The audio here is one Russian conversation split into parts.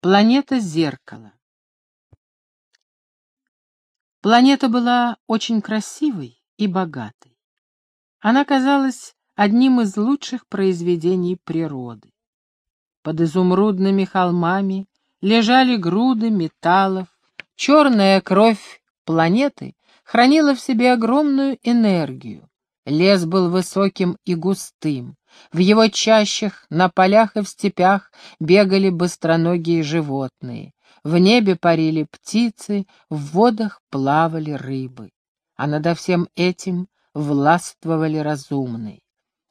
Планета зеркала. Планета была очень красивой и богатой. Она казалась одним из лучших произведений природы. Под изумрудными холмами лежали груды металлов. Черная кровь планеты хранила в себе огромную энергию. Лес был высоким и густым. В его чащах, на полях и в степях бегали быстроногие животные. В небе парили птицы, в водах плавали рыбы. А над всем этим властвовали разумные.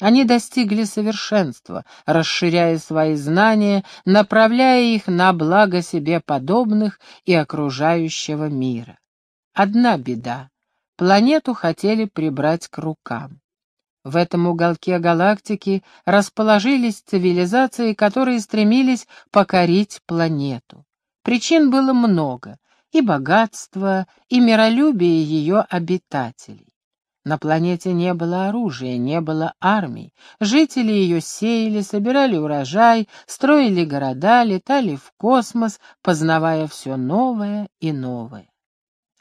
Они достигли совершенства, расширяя свои знания, направляя их на благо себе подобных и окружающего мира. Одна беда — планету хотели прибрать к рукам. В этом уголке галактики расположились цивилизации, которые стремились покорить планету. Причин было много — и богатство, и миролюбие ее обитателей. На планете не было оружия, не было армий. Жители ее сеяли, собирали урожай, строили города, летали в космос, познавая все новое и новое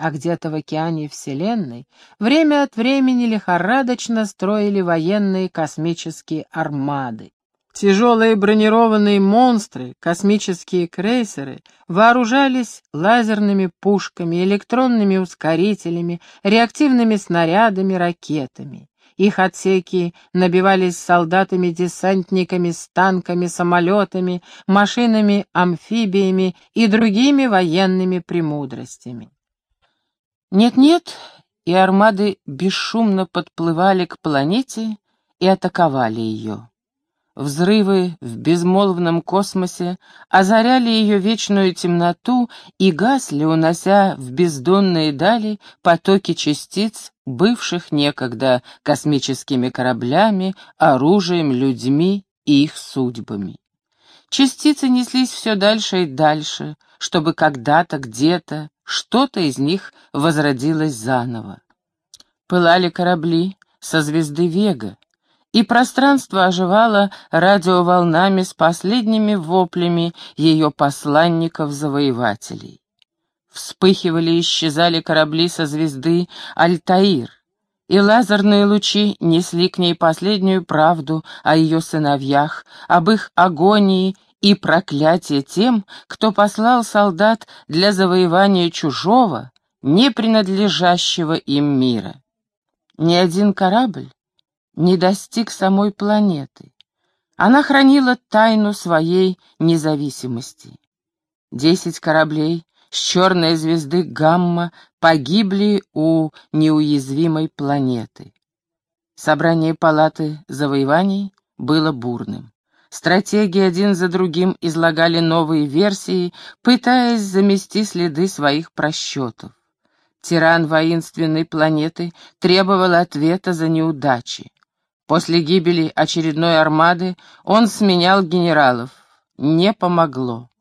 а где-то в океане Вселенной время от времени лихорадочно строили военные космические армады. Тяжелые бронированные монстры, космические крейсеры, вооружались лазерными пушками, электронными ускорителями, реактивными снарядами, ракетами. Их отсеки набивались солдатами-десантниками с танками, самолетами, машинами-амфибиями и другими военными премудростями. Нет-нет, и армады бесшумно подплывали к планете и атаковали ее. Взрывы в безмолвном космосе озаряли ее вечную темноту и гасли, унося в бездонные дали потоки частиц, бывших некогда космическими кораблями, оружием, людьми и их судьбами. Частицы неслись все дальше и дальше, чтобы когда-то, где-то, что-то из них возродилось заново. Пылали корабли со звезды Вега, и пространство оживало радиоволнами с последними воплями ее посланников-завоевателей. Вспыхивали и исчезали корабли со звезды Альтаир, и лазерные лучи несли к ней последнюю правду о ее сыновьях, об их агонии и проклятие тем, кто послал солдат для завоевания чужого, не принадлежащего им мира. Ни один корабль не достиг самой планеты. Она хранила тайну своей независимости. Десять кораблей с черной звезды Гамма погибли у неуязвимой планеты. Собрание палаты завоеваний было бурным. Стратеги один за другим излагали новые версии, пытаясь замести следы своих просчетов. Тиран воинственной планеты требовал ответа за неудачи. После гибели очередной армады он сменял генералов. Не помогло.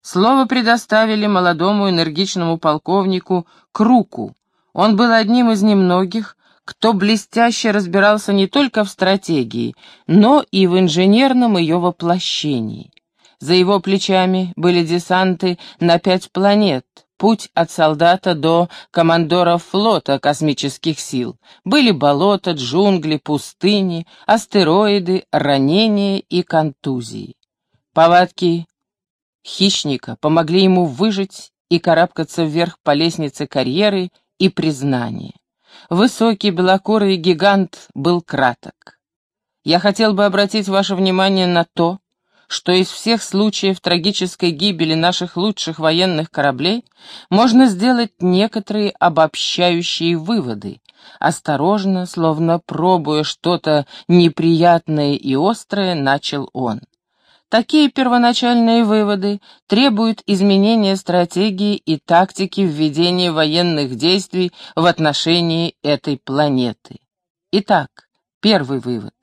Слово предоставили молодому энергичному полковнику Круку. Он был одним из немногих, кто блестяще разбирался не только в стратегии, но и в инженерном ее воплощении. За его плечами были десанты на пять планет, путь от солдата до командора флота космических сил. Были болота, джунгли, пустыни, астероиды, ранения и контузии. Повадки хищника помогли ему выжить и карабкаться вверх по лестнице карьеры и признания. Высокий белокурый гигант был краток. Я хотел бы обратить ваше внимание на то, что из всех случаев трагической гибели наших лучших военных кораблей можно сделать некоторые обобщающие выводы. Осторожно, словно пробуя что-то неприятное и острое, начал он. Такие первоначальные выводы требуют изменения стратегии и тактики введения военных действий в отношении этой планеты. Итак, первый вывод.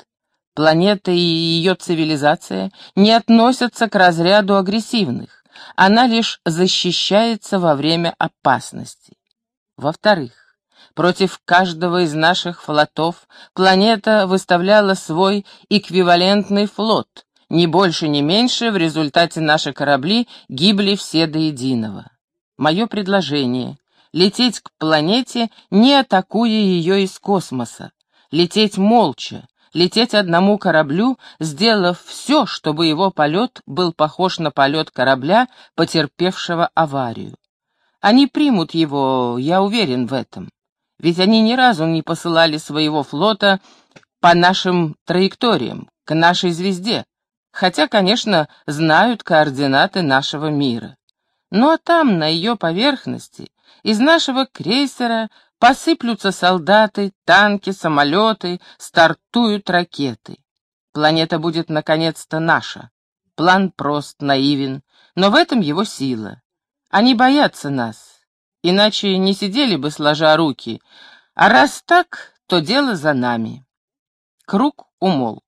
Планета и ее цивилизация не относятся к разряду агрессивных, она лишь защищается во время опасности. Во-вторых, Против каждого из наших флотов планета выставляла свой эквивалентный флот, ни больше, ни меньше, в результате наши корабли гибли все до единого. Мое предложение — лететь к планете, не атакуя ее из космоса, лететь молча, лететь одному кораблю, сделав все, чтобы его полет был похож на полет корабля, потерпевшего аварию. Они примут его, я уверен в этом. Ведь они ни разу не посылали своего флота по нашим траекториям, к нашей звезде, хотя, конечно, знают координаты нашего мира. Ну а там, на ее поверхности, из нашего крейсера посыплются солдаты, танки, самолеты, стартуют ракеты. Планета будет наконец-то наша. План прост, наивен, но в этом его сила. Они боятся нас, иначе не сидели бы сложа руки, а раз так, то дело за нами. Круг умолк.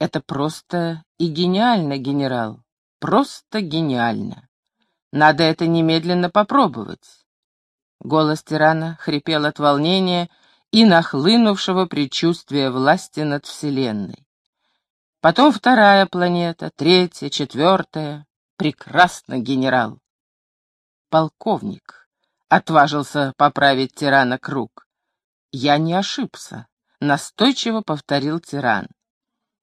Это просто и гениально, генерал, просто гениально. Надо это немедленно попробовать. Голос тирана хрипел от волнения и нахлынувшего предчувствия власти над Вселенной. Потом вторая планета, третья, четвертая. Прекрасно, генерал. Полковник, — отважился поправить тирана круг. Я не ошибся, — настойчиво повторил тиран.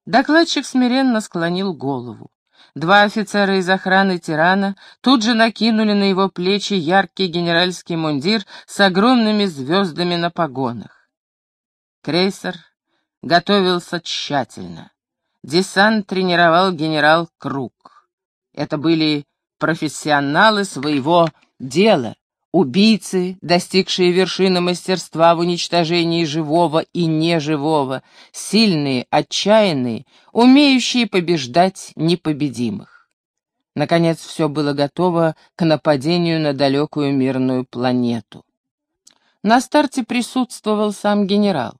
Докладчик смиренно склонил голову. Два офицера из охраны тирана тут же накинули на его плечи яркий генеральский мундир с огромными звездами на погонах. Крейсер готовился тщательно. Десант тренировал генерал Круг. Это были профессионалы своего дела, Убийцы, достигшие вершины мастерства в уничтожении живого и неживого, сильные, отчаянные, умеющие побеждать непобедимых. Наконец все было готово к нападению на далекую мирную планету. На старте присутствовал сам генерал.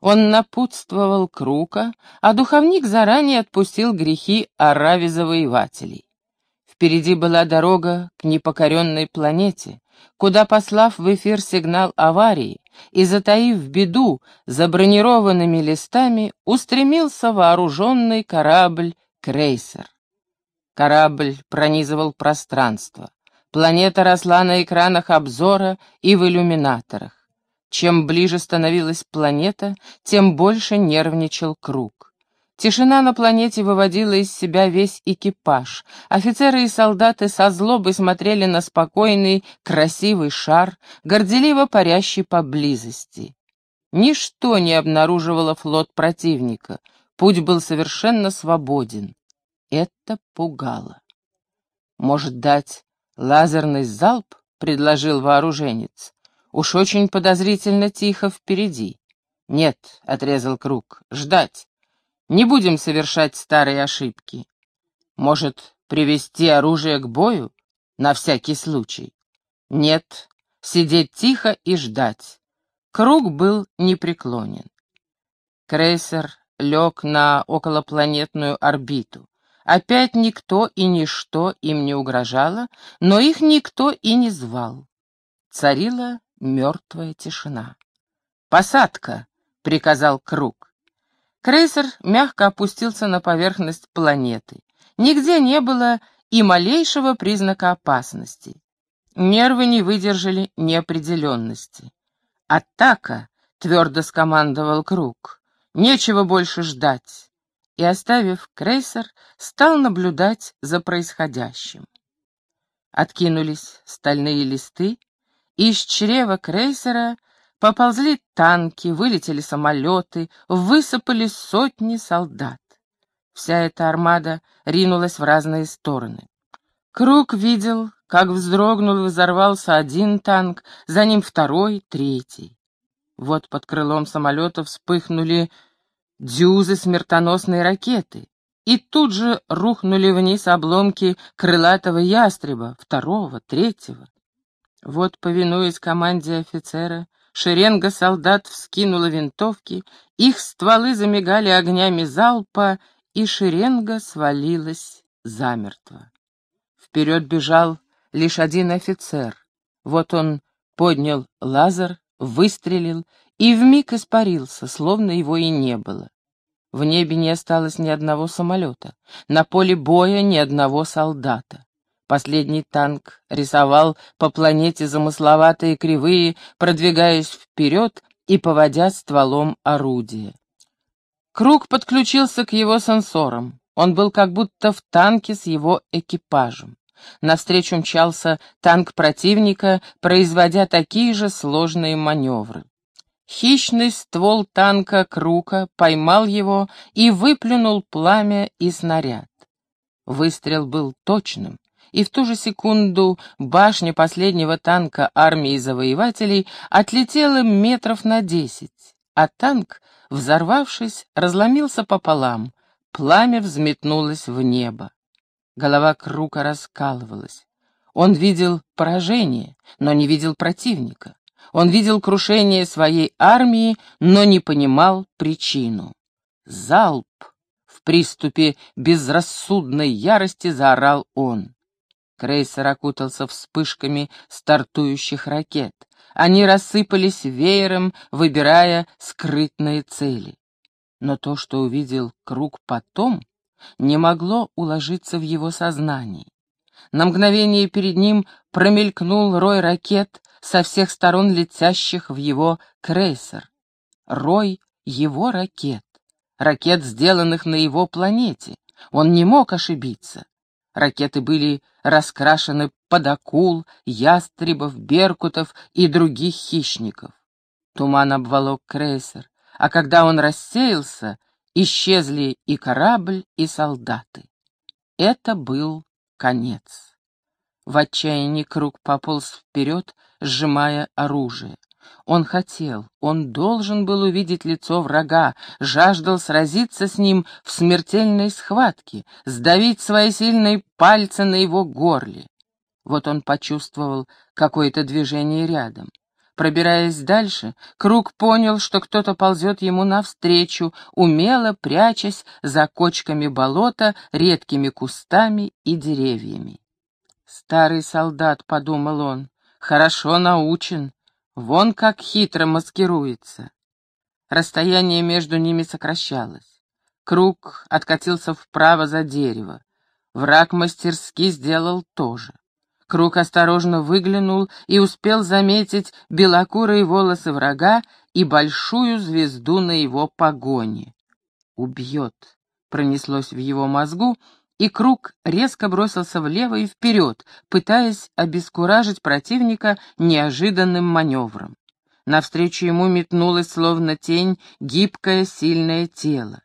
Он напутствовал Крука, а духовник заранее отпустил грехи арави-завоевателей. Впереди была дорога к непокоренной планете, куда, послав в эфир сигнал аварии и затаив беду за бронированными листами, устремился вооруженный корабль-крейсер. Корабль пронизывал пространство. Планета росла на экранах обзора и в иллюминаторах. Чем ближе становилась планета, тем больше нервничал круг. Тишина на планете выводила из себя весь экипаж. Офицеры и солдаты со злобой смотрели на спокойный, красивый шар, горделиво парящий поблизости. Ничто не обнаруживало флот противника. Путь был совершенно свободен. Это пугало. «Может дать лазерный залп?» — предложил вооруженец. «Уж очень подозрительно тихо впереди». «Нет», — отрезал Круг, — «ждать. Не будем совершать старые ошибки. Может, привести оружие к бою? На всякий случай. Нет, сидеть тихо и ждать. Круг был непреклонен. Крейсер лег на околопланетную орбиту. Опять никто и ничто им не угрожало, но их никто и не звал. Царила мертвая тишина. «Посадка!» — приказал Круг. Крейсер мягко опустился на поверхность планеты. Нигде не было и малейшего признака опасности. Нервы не выдержали неопределенности. «Атака!» — твердо скомандовал Круг. «Нечего больше ждать!» И, оставив крейсер, стал наблюдать за происходящим. Откинулись стальные листы, и из чрева крейсера Поползли танки, вылетели самолеты, высыпали сотни солдат. Вся эта армада ринулась в разные стороны. Круг видел, как вздрогнул и взорвался один танк, за ним второй, третий. Вот под крылом самолета вспыхнули дюзы смертоносной ракеты, и тут же рухнули вниз обломки крылатого ястреба, второго, третьего. Вот, повинуясь команде офицера, Шеренга солдат вскинула винтовки, их стволы замигали огнями залпа, и шеренга свалилась замертво. Вперед бежал лишь один офицер. Вот он поднял лазер, выстрелил и вмиг испарился, словно его и не было. В небе не осталось ни одного самолета, на поле боя ни одного солдата. Последний танк рисовал по планете замысловатые кривые, продвигаясь вперед и поводя стволом орудия. Круг подключился к его сенсорам. Он был как будто в танке с его экипажем. Навстречу мчался танк противника, производя такие же сложные маневры. Хищный ствол танка Крука поймал его и выплюнул пламя и снаряд. Выстрел был точным, и в ту же секунду башня последнего танка армии завоевателей отлетела метров на десять, а танк, взорвавшись, разломился пополам, пламя взметнулось в небо. Голова Крука раскалывалась. Он видел поражение, но не видел противника. Он видел крушение своей армии, но не понимал причину. Залп! В приступе безрассудной ярости заорал он. Крейсер окутался вспышками стартующих ракет. Они рассыпались веером, выбирая скрытные цели. Но то, что увидел круг потом, не могло уложиться в его сознании. На мгновение перед ним промелькнул рой ракет со всех сторон летящих в его крейсер. Рой его ракет. Ракет, сделанных на его планете. Он не мог ошибиться. Ракеты были раскрашены под акул, ястребов, беркутов и других хищников. Туман обволок крейсер, а когда он рассеялся, исчезли и корабль, и солдаты. Это был конец. В отчаянии круг пополз вперед, сжимая оружие. Он хотел, он должен был увидеть лицо врага, жаждал сразиться с ним в смертельной схватке, сдавить свои сильные пальцы на его горле. Вот он почувствовал какое-то движение рядом. Пробираясь дальше, Круг понял, что кто-то ползет ему навстречу, умело прячась за кочками болота, редкими кустами и деревьями. «Старый солдат», — подумал он, — «хорошо научен, вон как хитро маскируется». Расстояние между ними сокращалось. Круг откатился вправо за дерево. Враг мастерски сделал то же. Круг осторожно выглянул и успел заметить белокурые волосы врага и большую звезду на его погоне. «Убьет», — пронеслось в его мозгу, и Круг резко бросился влево и вперед, пытаясь обескуражить противника неожиданным маневром. Навстречу ему метнулось, словно тень, гибкое, сильное тело.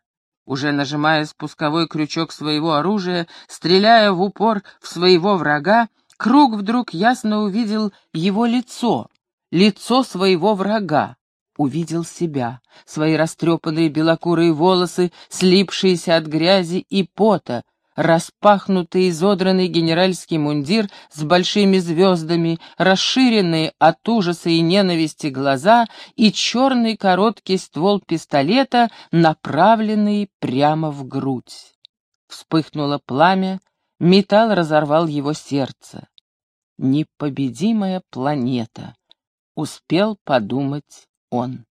Уже нажимая спусковой крючок своего оружия, стреляя в упор в своего врага, Круг вдруг ясно увидел его лицо, лицо своего врага. Увидел себя, свои растрепанные белокурые волосы, слипшиеся от грязи и пота, распахнутый изодранный генеральский мундир с большими звездами, расширенные от ужаса и ненависти глаза и черный короткий ствол пистолета, направленный прямо в грудь. Вспыхнуло пламя, Металл разорвал его сердце. Непобедимая планета, успел подумать он.